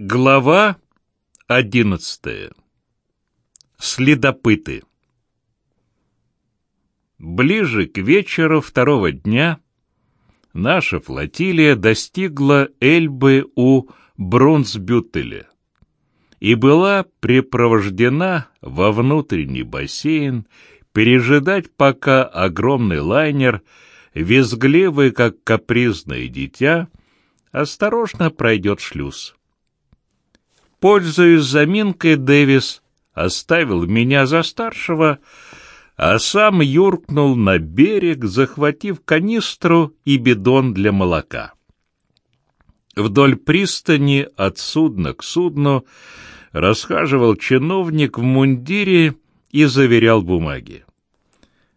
Глава одиннадцатая. Следопыты. Ближе к вечеру второго дня наша флотилия достигла Эльбы у Брунсбютеля и была припровождена во внутренний бассейн пережидать, пока огромный лайнер, визгливый, как капризное дитя, осторожно пройдет шлюз. Пользуясь заминкой, Дэвис оставил меня за старшего, а сам юркнул на берег, захватив канистру и бидон для молока. Вдоль пристани от судна к судну расхаживал чиновник в мундире и заверял бумаги.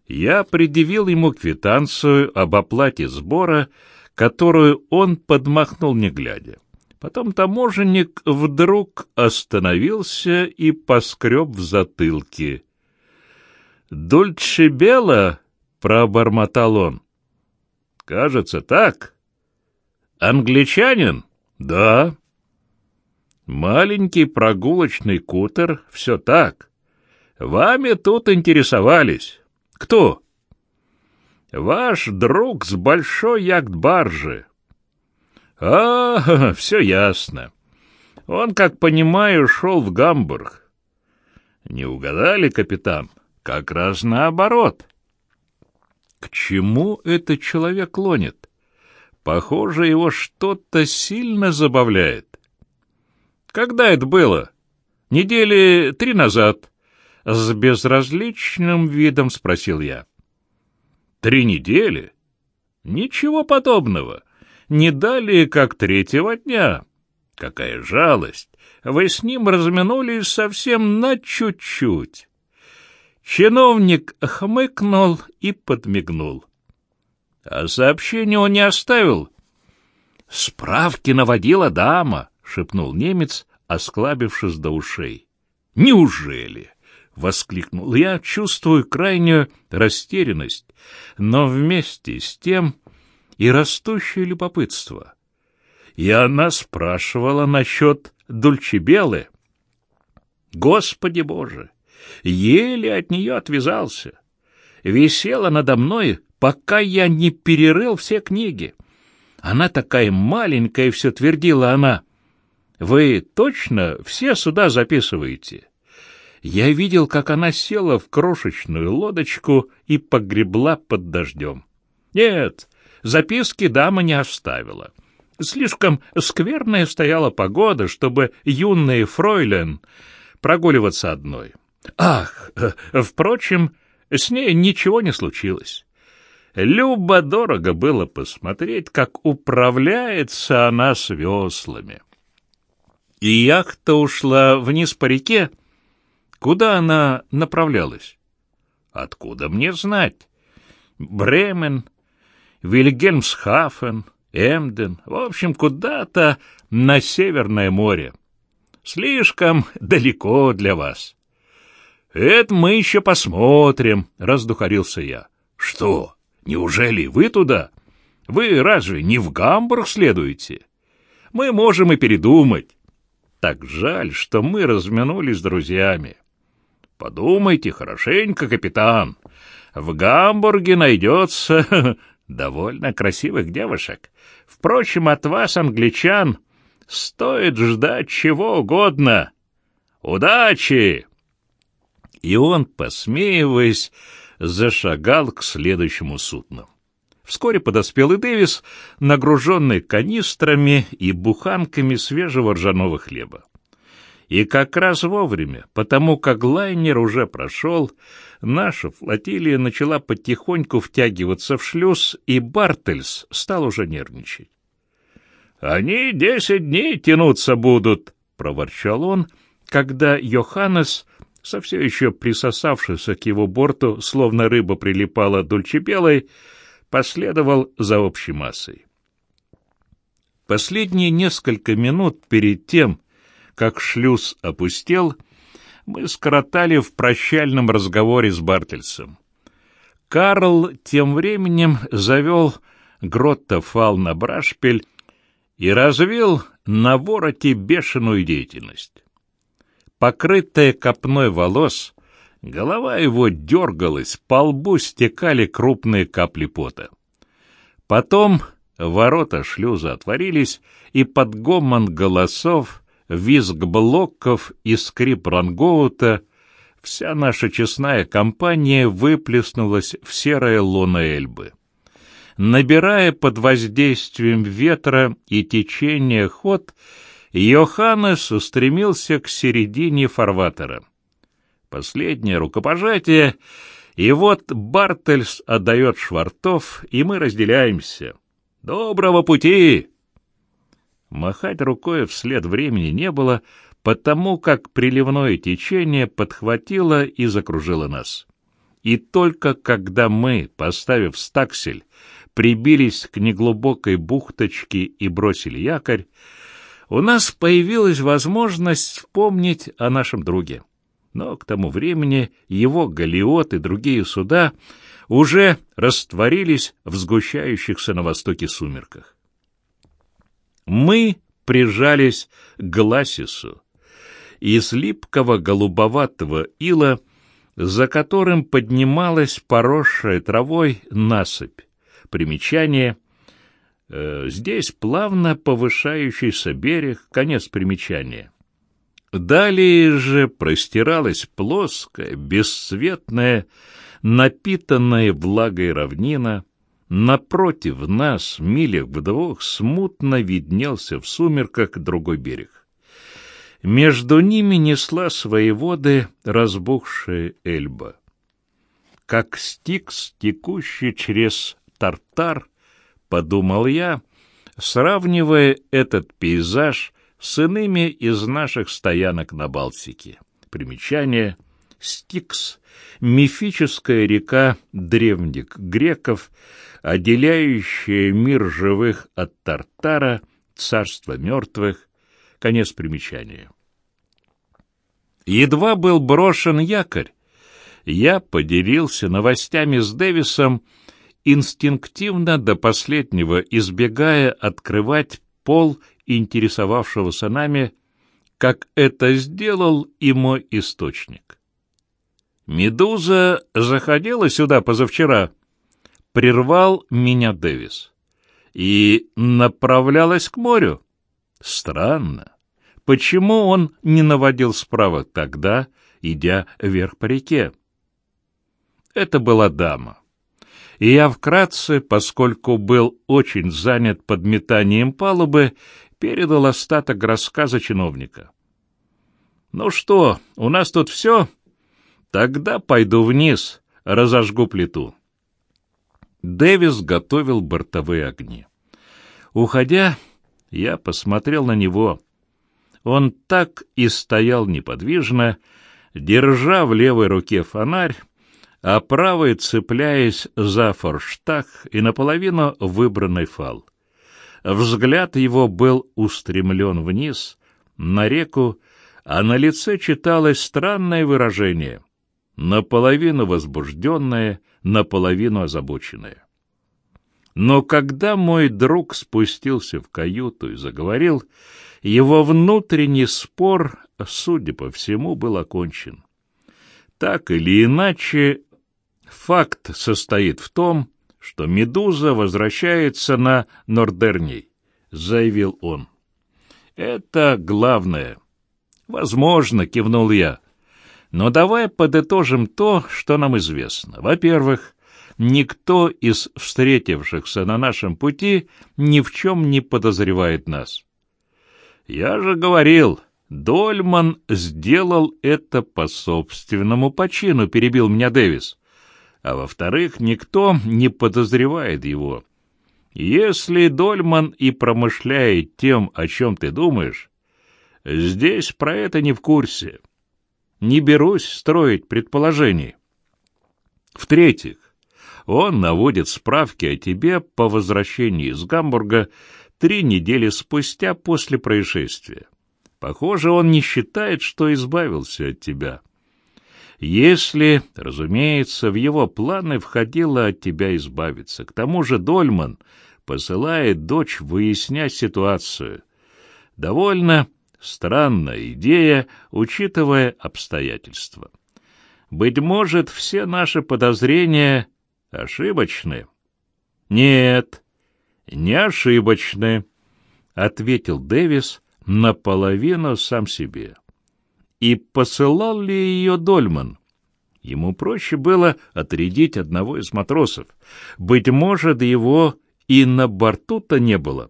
Я предъявил ему квитанцию об оплате сбора, которую он подмахнул не глядя. Потом таможенник вдруг остановился и поскреб в затылке. «Дульче Бела?» — пробормотал он. «Кажется, так. Англичанин?» «Да». «Маленький прогулочный кутер, все так. Вами тут интересовались. Кто?» «Ваш друг с большой яхт-баржи». А, все ясно. Он, как понимаю, шел в Гамбург. Не угадали, капитан? Как раз наоборот. К чему этот человек клонит? Похоже, его что-то сильно забавляет. Когда это было? Недели три назад. С безразличным видом спросил я. Три недели? Ничего подобного не далее, как третьего дня. Какая жалость! Вы с ним разминулись совсем на чуть-чуть. Чиновник хмыкнул и подмигнул. А сообщение он не оставил. «Справки наводила дама», — шепнул немец, осклабившись до ушей. «Неужели?» — воскликнул я, чувствую крайнюю растерянность, но вместе с тем и растущее любопытство. И она спрашивала насчет Дульчебелы. Господи Боже! Еле от нее отвязался. Висела надо мной, пока я не перерыл все книги. Она такая маленькая, все твердила она. Вы точно все сюда записываете? Я видел, как она села в крошечную лодочку и погребла под дождем. Нет, Записки дама не оставила. Слишком скверная стояла погода, чтобы юный фройлен прогуливаться одной. Ах, э, впрочем, с ней ничего не случилось. Любо-дорого было посмотреть, как управляется она с веслами. И яхта ушла вниз по реке. Куда она направлялась? Откуда мне знать? Бремен, Вильгельмсхафен, Эмден, в общем, куда-то на Северное море. Слишком далеко для вас. Это мы еще посмотрим, раздухарился я. Что, неужели вы туда? Вы разве не в Гамбург следуете? Мы можем и передумать. Так жаль, что мы разминулись с друзьями. Подумайте хорошенько, капитан. В Гамбурге найдется довольно красивых девушек. Впрочем, от вас, англичан, стоит ждать чего угодно. Удачи!» И он, посмеиваясь, зашагал к следующему судну. Вскоре подоспел и Дэвис, нагруженный канистрами и буханками свежего ржаного хлеба. И как раз вовремя, потому как лайнер уже прошел, наша флотилия начала потихоньку втягиваться в шлюз, и Бартельс стал уже нервничать. «Они десять дней тянуться будут», — проворчал он, когда Йоханнес, со все еще присосавшийся к его борту, словно рыба прилипала дульчебелой, последовал за общей массой. Последние несколько минут перед тем, как шлюз опустел, мы скоротали в прощальном разговоре с Бартельсом. Карл тем временем завел Гротта Фал на Брашпель и развил на вороте бешеную деятельность. Покрытая копной волос, голова его дергалась, по лбу стекали крупные капли пота. Потом ворота шлюза отворились, и под гомон голосов, визг блоков и скрип рангоута вся наша честная компания выплеснулась в серое лоно Эльбы. Набирая под воздействием ветра и течения ход, Йоханнес устремился к середине фарватера. Последнее рукопожатие, и вот Бартельс отдает швартов, и мы разделяемся. «Доброго пути!» Махать рукой вслед времени не было, потому как приливное течение подхватило и закружило нас. И только когда мы, поставив стаксель, прибились к неглубокой бухточке и бросили якорь, у нас появилась возможность вспомнить о нашем друге. Но к тому времени его галиот и другие суда уже растворились в сгущающихся на востоке сумерках. Мы прижались к Гласису, из липкого голубоватого ила, за которым поднималась поросшая травой насыпь. Примечание. Э, здесь плавно повышающийся берег, конец примечания. Далее же простиралась плоская, бесцветная, напитанная влагой равнина. Напротив нас, милях в двух, смутно виднелся в сумерках другой берег. Между ними несла свои воды разбухшая Эльба. Как стикс, текущий через Тартар, подумал я, сравнивая этот пейзаж с иными из наших стоянок на Балтике. Примечание Стикс — мифическая река древних греков, отделяющая мир живых от Тартара, царство мертвых, Конец примечания. Едва был брошен якорь, я поделился новостями с Дэвисом, инстинктивно до последнего избегая открывать пол интересовавшегося нами, как это сделал и мой источник. «Медуза заходила сюда позавчера», — прервал меня Дэвис, — «и направлялась к морю». Странно. Почему он не наводил справок тогда, идя вверх по реке? Это была дама. И я вкратце, поскольку был очень занят подметанием палубы, передал остаток рассказа чиновника. «Ну что, у нас тут все? Тогда пойду вниз, разожгу плиту». Дэвис готовил бортовые огни. Уходя, я посмотрел на него. Он так и стоял неподвижно, держа в левой руке фонарь, а правой цепляясь за форштаг и наполовину выбранный фал. Взгляд его был устремлен вниз, на реку, а на лице читалось странное выражение, наполовину возбужденное, наполовину озабоченное. Но когда мой друг спустился в каюту и заговорил, его внутренний спор, судя по всему, был окончен. Так или иначе, факт состоит в том, что «Медуза» возвращается на Нордерней, заявил он. Это главное. Возможно, кивнул я. Но давай подытожим то, что нам известно. Во-первых, никто из встретившихся на нашем пути ни в чем не подозревает нас. Я же говорил, Дольман сделал это по собственному почину, перебил меня Дэвис. А во-вторых, никто не подозревает его. Если Дольман и промышляет тем, о чем ты думаешь, здесь про это не в курсе. Не берусь строить предположений. В-третьих, он наводит справки о тебе по возвращении из Гамбурга три недели спустя после происшествия. Похоже, он не считает, что избавился от тебя. Если, разумеется, в его планы входило от тебя избавиться. К тому же Дольман посылает дочь выяснять ситуацию. Довольно странная идея, учитывая обстоятельства. Быть может, все наши подозрения ошибочны? Нет, не ошибочны, — ответил Дэвис наполовину сам себе. И посылал ли ее Дольман? Ему проще было отрядить одного из матросов. Быть может, его и на борту-то не было.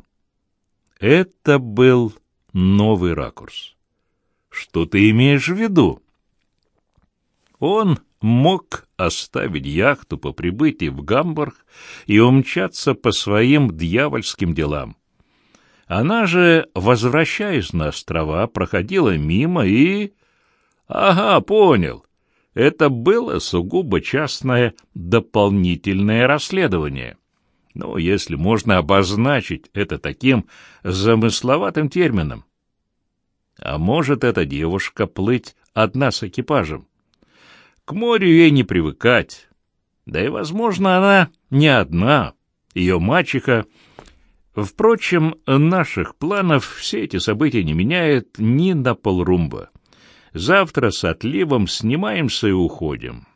Это был новый ракурс. Что ты имеешь в виду? Он мог оставить яхту по прибытии в Гамбург и умчаться по своим дьявольским делам. Она же, возвращаясь на острова, проходила мимо и... Ага, понял. Это было сугубо частное дополнительное расследование. Ну, если можно обозначить это таким замысловатым термином. А может эта девушка плыть одна с экипажем? К морю ей не привыкать. Да и, возможно, она не одна. Ее мачеха... Впрочем, наших планов все эти события не меняют ни на полрумба. Завтра с отливом снимаемся и уходим.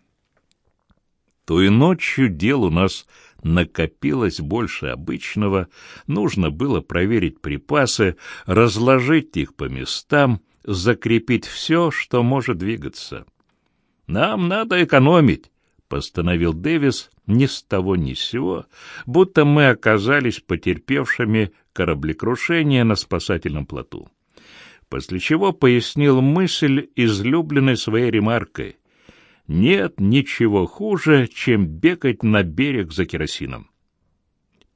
Той ночью дел у нас накопилось больше обычного, нужно было проверить припасы, разложить их по местам, закрепить все, что может двигаться. «Нам надо экономить», — постановил Дэвис ни с того ни с сего, будто мы оказались потерпевшими кораблекрушение на спасательном плоту. После чего пояснил мысль, излюбленной своей ремаркой. «Нет ничего хуже, чем бегать на берег за керосином».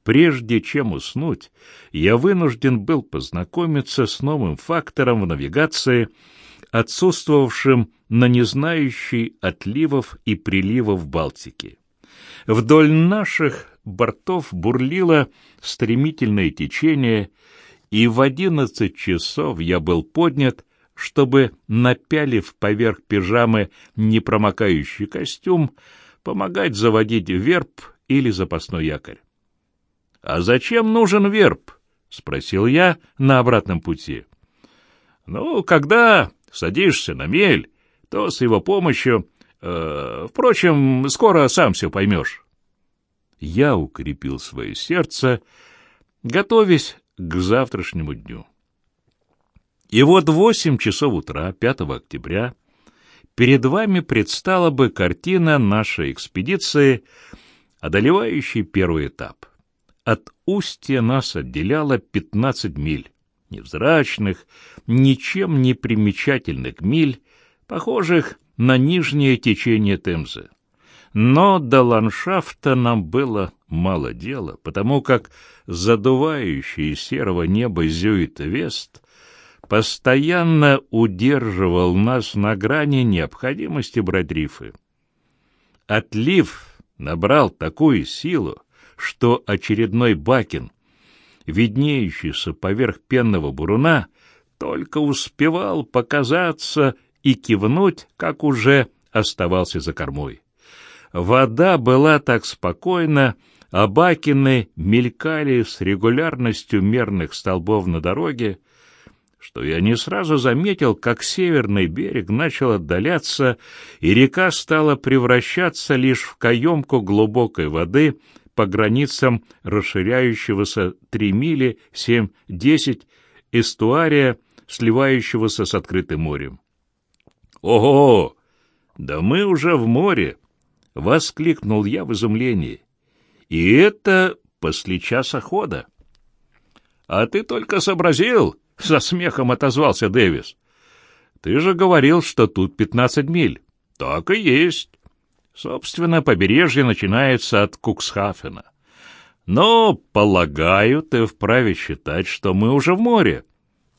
Прежде чем уснуть, я вынужден был познакомиться с новым фактором в навигации — отсутствовавшим на незнающей отливов и приливов Балтики. Вдоль наших бортов бурлило стремительное течение, и в одиннадцать часов я был поднят, чтобы, напялив поверх пижамы непромокающий костюм, помогать заводить верб или запасной якорь. — А зачем нужен верб? — спросил я на обратном пути. — Ну, когда садишься на мель, то с его помощью... Э, впрочем, скоро сам все поймешь. Я укрепил свое сердце, готовясь к завтрашнему дню. И вот в восемь часов утра, 5 октября, перед вами предстала бы картина нашей экспедиции, одолевающей первый этап. От устья нас отделяло 15 миль невзрачных, ничем не примечательных миль, похожих на нижнее течение Темзы. Но до ландшафта нам было мало дела, потому как задувающий серого неба Зюит-Вест постоянно удерживал нас на грани необходимости брать рифы. Отлив набрал такую силу, что очередной Бакин — виднеющийся поверх пенного буруна, только успевал показаться и кивнуть, как уже оставался за кормой. Вода была так спокойна, а бакины мелькали с регулярностью мерных столбов на дороге, что я не сразу заметил, как северный берег начал отдаляться, и река стала превращаться лишь в каемку глубокой воды, по границам расширяющегося три мили, семь-десять, эстуария, сливающегося с открытым морем. «Ого! Да мы уже в море!» — воскликнул я в изумлении. «И это после часа хода». «А ты только сообразил!» — со смехом отозвался Дэвис. «Ты же говорил, что тут пятнадцать миль». «Так и есть. Собственно, побережье начинается от Куксхафена. Но, полагаю, ты вправе считать, что мы уже в море.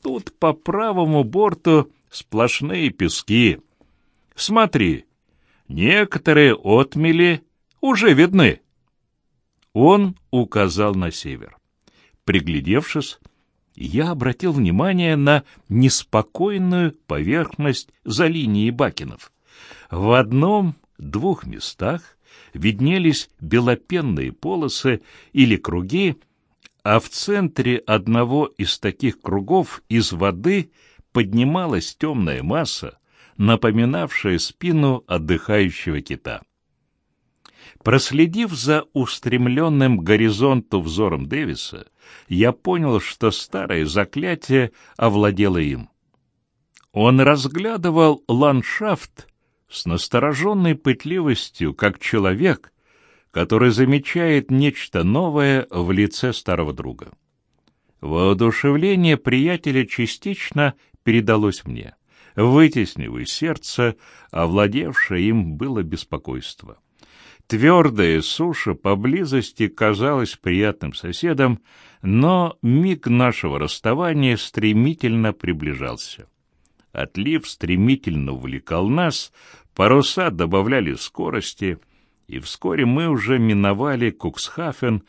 Тут по правому борту сплошные пески. Смотри, некоторые отмели уже видны. Он указал на север. Приглядевшись, я обратил внимание на неспокойную поверхность за линией бакенов. В одном двух местах виднелись белопенные полосы или круги, а в центре одного из таких кругов из воды поднималась темная масса, напоминавшая спину отдыхающего кита. Проследив за устремленным к горизонту взором Дэвиса, я понял, что старое заклятие овладело им. Он разглядывал ландшафт с настороженной пытливостью, как человек, который замечает нечто новое в лице старого друга. Воодушевление приятеля частично передалось мне, вытеснив из сердца, овладевшее им было беспокойство. Твердая суша поблизости казалась приятным соседом, но миг нашего расставания стремительно приближался. Отлив стремительно увлекал нас, паруса добавляли скорости, и вскоре мы уже миновали Куксхафен,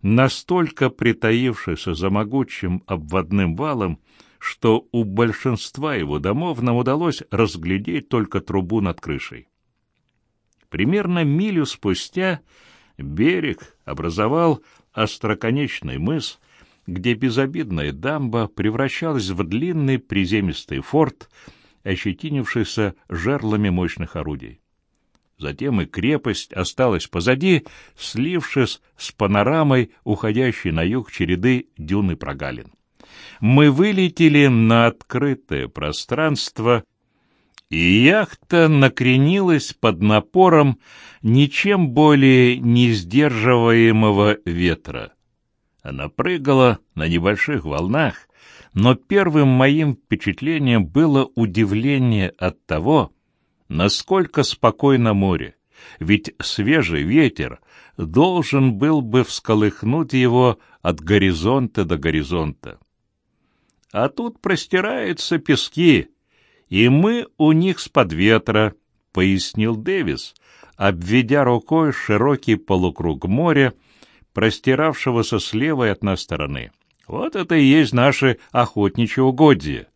настолько притаившийся за могучим обводным валом, что у большинства его домов нам удалось разглядеть только трубу над крышей. Примерно милю спустя берег образовал остроконечный мыс, где безобидная дамба превращалась в длинный приземистый форт, ощетинившийся жерлами мощных орудий. Затем и крепость осталась позади, слившись с панорамой, уходящей на юг череды дюны прогалин. Мы вылетели на открытое пространство, и яхта накренилась под напором ничем более не сдерживаемого ветра. Она прыгала на небольших волнах, но первым моим впечатлением было удивление от того, насколько спокойно море, ведь свежий ветер должен был бы всколыхнуть его от горизонта до горизонта. А тут простираются пески, и мы у них с-под ветра, — пояснил Дэвис, обведя рукой широкий полукруг моря, простиравшегося с левой от нас стороны. Вот это и есть наши охотничьи угодья.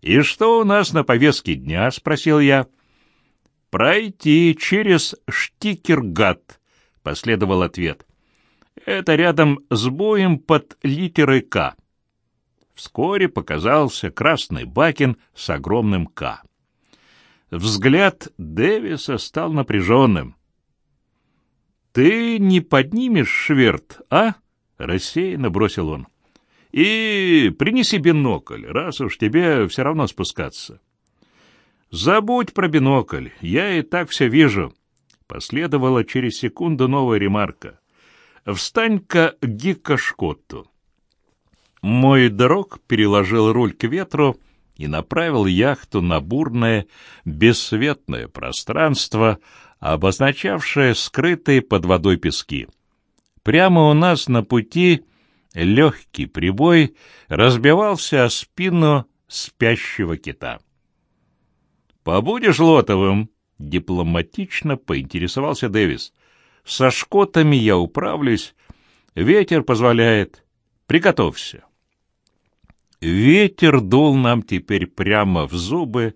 «И что у нас на повестке дня?» — спросил я. «Пройти через Штикергат», — последовал ответ. «Это рядом с боем под литерой «К». Вскоре показался красный бакин с огромным «К». Взгляд Дэвиса стал напряженным. «Ты не поднимешь шверт, а?» — рассеянно бросил он. «И принеси бинокль, раз уж тебе все равно спускаться». «Забудь про бинокль, я и так все вижу». Последовала через секунду новая ремарка. «Встань-ка к Гиккашкотту». Мой друг переложил руль к ветру и направил яхту на бурное, бесцветное пространство, обозначавшее скрытые под водой пески. Прямо у нас на пути легкий прибой разбивался о спину спящего кита. «Побудешь Лотовым?» — дипломатично поинтересовался Дэвис. «Со шкотами я управлюсь. Ветер позволяет. Приготовься». Ветер дул нам теперь прямо в зубы,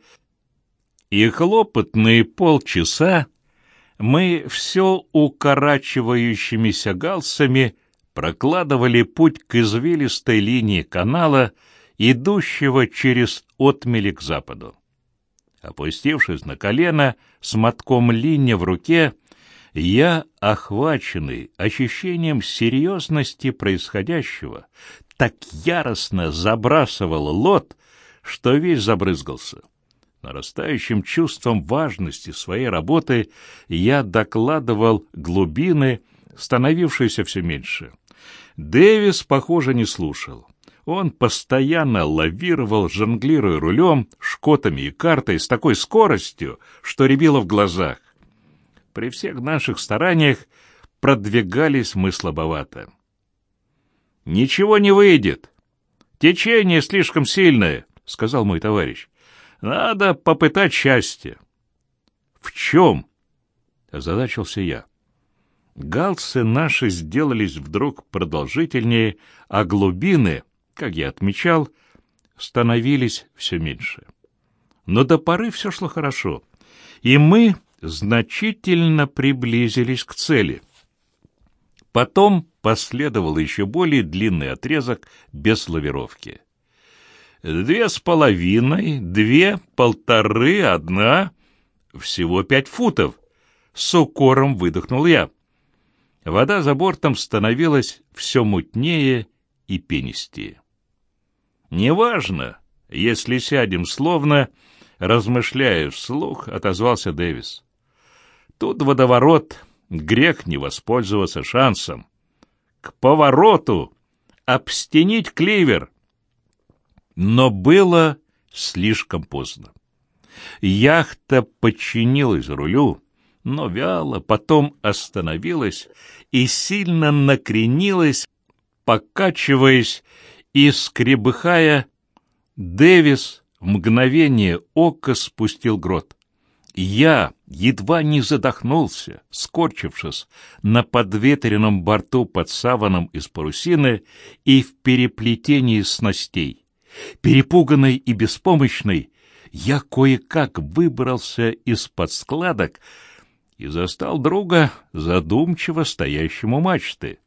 и хлопотные полчаса мы все укорачивающимися галсами прокладывали путь к извилистой линии канала, идущего через отмели к западу. Опустившись на колено с мотком линия в руке, я, охваченный ощущением серьезности происходящего, так яростно забрасывал лот, что весь забрызгался. Нарастающим чувством важности своей работы я докладывал глубины, становившиеся все меньше. Дэвис, похоже, не слушал. Он постоянно лавировал, жонглируя рулем, шкотами и картой с такой скоростью, что рябило в глазах. При всех наших стараниях продвигались мы слабовато. «Ничего не выйдет. Течение слишком сильное», — сказал мой товарищ. «Надо попытать счастье». «В чем?» — озадачился я. Галсы наши сделались вдруг продолжительнее, а глубины, как я отмечал, становились все меньше. Но до поры все шло хорошо, и мы значительно приблизились к цели — Потом последовал еще более длинный отрезок без лавировки. Две с половиной, две, полторы, одна, всего пять футов. С укором выдохнул я. Вода за бортом становилась все мутнее и пенистее. «Неважно, если сядем словно...» размышляя вслух, отозвался Дэвис. Тут водоворот, грех не воспользоваться шансом. К повороту! Обстенить кливер! Но было слишком поздно. Яхта подчинилась рулю, но вяло, потом остановилась и сильно накренилась, покачиваясь и скребыхая. Дэвис в мгновение ока спустил грот. Я едва не задохнулся, скорчившись на подветренном борту под саваном из парусины и в переплетении снастей. Перепуганный и беспомощный, я кое-как выбрался из-под складок и застал друга, задумчиво стоящему мачты.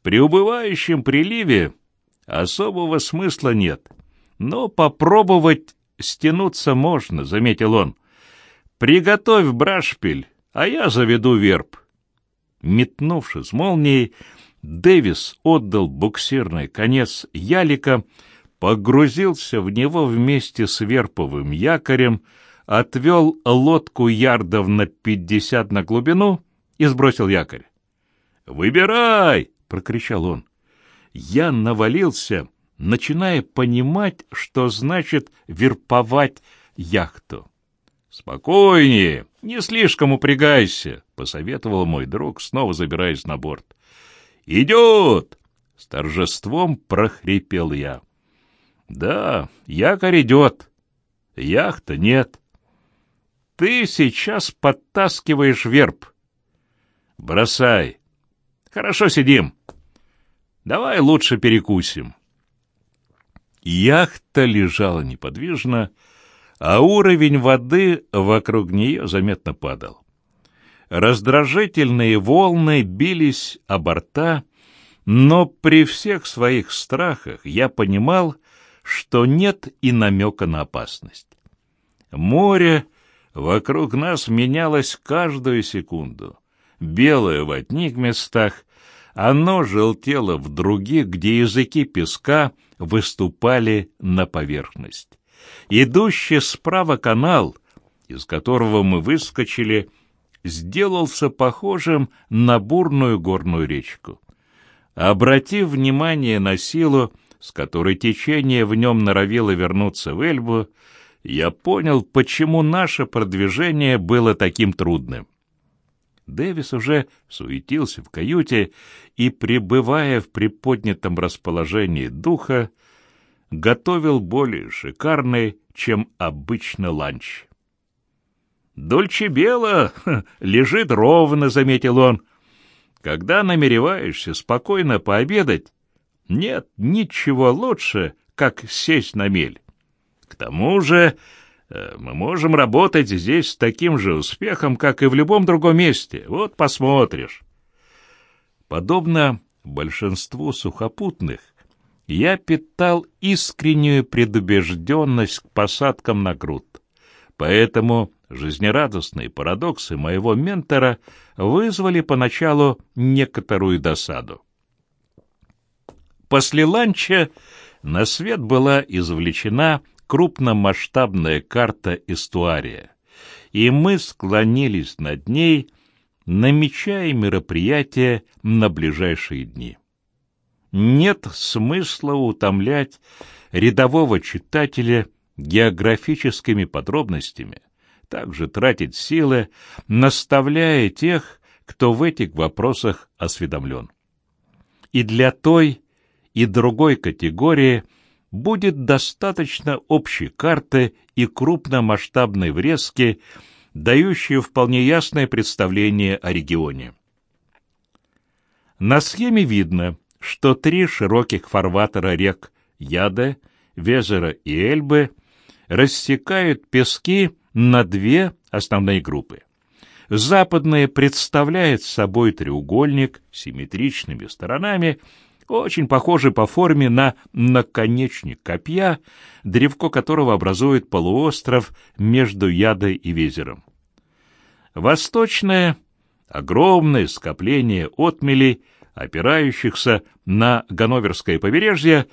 При убывающем приливе особого смысла нет, но попробовать стянуться можно, — заметил он. Приготовь брашпиль, а я заведу верб. Метнувшись молнией, Дэвис отдал буксирный конец ялика, погрузился в него вместе с верповым якорем, отвел лодку ярдов на пятьдесят на глубину и сбросил якорь. «Выбирай!» — прокричал он. Я навалился, начиная понимать, что значит верповать яхту. «Спокойнее, не слишком упрягайся», — посоветовал мой друг, снова забираясь на борт. «Идет!» — с торжеством прохрипел я. «Да, якорь идет. Яхта нет. Ты сейчас подтаскиваешь верб. Бросай. Хорошо сидим. Давай лучше перекусим». Яхта лежала неподвижно, а уровень воды вокруг нее заметно падал. Раздражительные волны бились о борта, но при всех своих страхах я понимал, что нет и намека на опасность. Море вокруг нас менялось каждую секунду. Белое в одних местах, оно желтело в других, где языки песка выступали на поверхность. Идущий справа канал, из которого мы выскочили, сделался похожим на бурную горную речку. Обратив внимание на силу, с которой течение в нем норовило вернуться в Эльбу, я понял, почему наше продвижение было таким трудным. Дэвис уже суетился в каюте и, пребывая в приподнятом расположении духа, готовил более шикарный, чем обычно ланч. «Дольче Бело лежит ровно», — заметил он. «Когда намереваешься спокойно пообедать, нет ничего лучше, как сесть на мель. К тому же э, мы можем работать здесь с таким же успехом, как и в любом другом месте. Вот посмотришь». Подобно большинству сухопутных, я питал искреннюю предубежденность к посадкам на груд. Поэтому жизнерадостные парадоксы моего ментора вызвали поначалу некоторую досаду. После ланча на свет была извлечена крупномасштабная карта эстуария, и мы склонились над ней, намечая мероприятия на ближайшие дни. Нет смысла утомлять рядового читателя географическими подробностями, также тратить силы, наставляя тех, кто в этих вопросах осведомлен. И для той, и другой категории будет достаточно общей карты и крупномасштабной врезки, дающей вполне ясное представление о регионе. На схеме видно, что три широких фарватера рек Яде, Везера и Эльбы рассекают пески на две основные группы. Западная представляет собой треугольник с симметричными сторонами, очень похожий по форме на наконечник копья, древко которого образует полуостров между Ядой и Везером. Восточное — огромное скопление отмелей, опирающихся на Ганноверское побережье,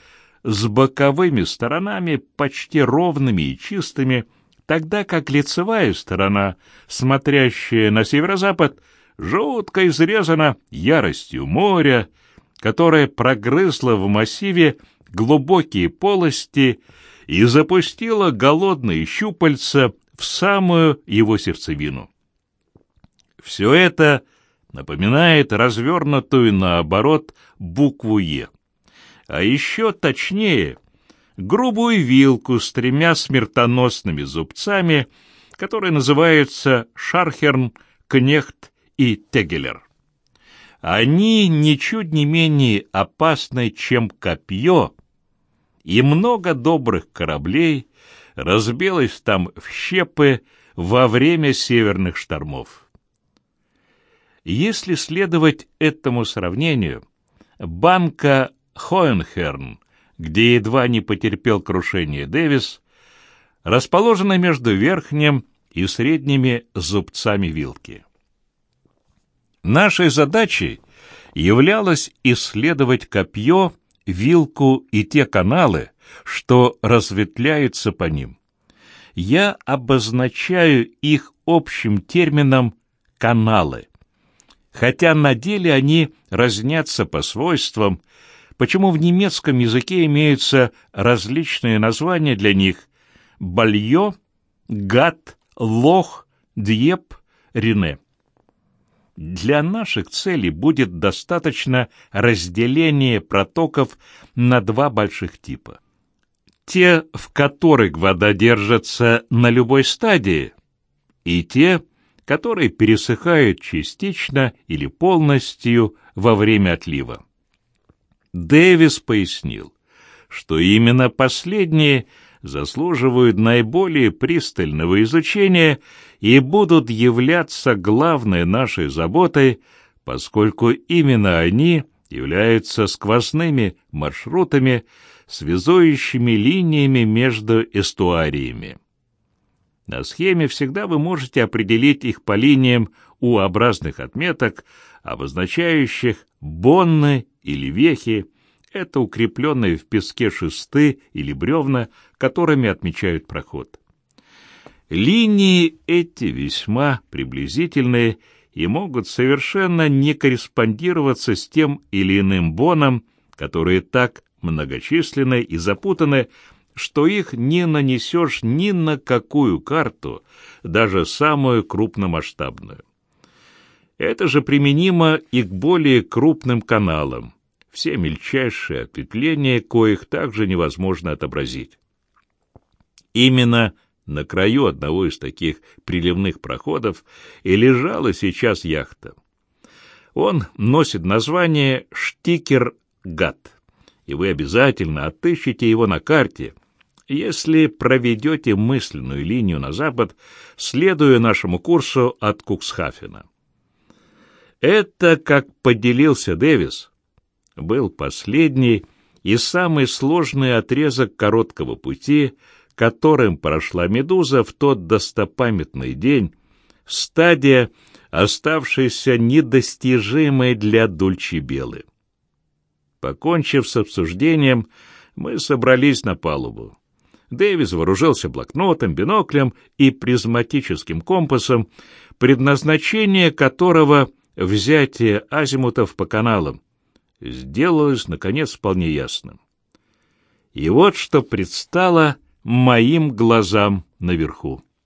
с боковыми сторонами почти ровными и чистыми, тогда как лицевая сторона, смотрящая на северо-запад, жутко изрезана яростью моря, которое прогрызло в массиве глубокие полости и запустило голодные щупальца в самую его сердцевину. Все это напоминает развернутую наоборот букву «Е». А еще точнее, грубую вилку с тремя смертоносными зубцами, которые называются Шархерн, Кнехт и Тегелер. Они ничуть не менее опасны, чем копье, и много добрых кораблей разбилось там в щепы во время северных штормов. Если следовать этому сравнению, банка Хоенхерн, где едва не потерпел крушение Дэвис, расположена между верхним и средними зубцами вилки. Нашей задачей являлось исследовать копье, вилку и те каналы, что разветвляются по ним. Я обозначаю их общим термином «каналы», хотя на деле они разнятся по свойствам, почему в немецком языке имеются различные названия для них «балье», «гад», «лох», «дьеп», «рене». Для наших целей будет достаточно разделения протоков на два больших типа. Те, в которых вода держится на любой стадии, и те, которые пересыхают частично или полностью во время отлива. Дэвис пояснил, что именно последние заслуживают наиболее пристального изучения и будут являться главной нашей заботой, поскольку именно они являются сквозными маршрутами, связующими линиями между эстуариями. На схеме всегда вы можете определить их по линиям U-образных отметок, обозначающих бонны или вехи, это укрепленные в песке шесты или бревна, которыми отмечают проход. Линии эти весьма приблизительные и могут совершенно не корреспондироваться с тем или иным боном, которые так многочисленны и запутаны, что их не нанесешь ни на какую карту, даже самую крупномасштабную. Это же применимо и к более крупным каналам, все мельчайшие ответвления коих также невозможно отобразить. Именно на краю одного из таких приливных проходов и лежала сейчас яхта. Он носит название «Штикер-Гат», и вы обязательно отыщете его на карте, если проведете мысленную линию на запад, следуя нашему курсу от Куксхафена. Это, как поделился Дэвис, был последний и самый сложный отрезок короткого пути, которым прошла «Медуза» в тот достопамятный день, стадия, оставшаяся недостижимой для Дульчебелы. Покончив с обсуждением, мы собрались на палубу. Дэвис вооружился блокнотом, биноклем и призматическим компасом, предназначение которого — взятие азимутов по каналам, сделалось, наконец, вполне ясным. И вот что предстало моим глазам наверху.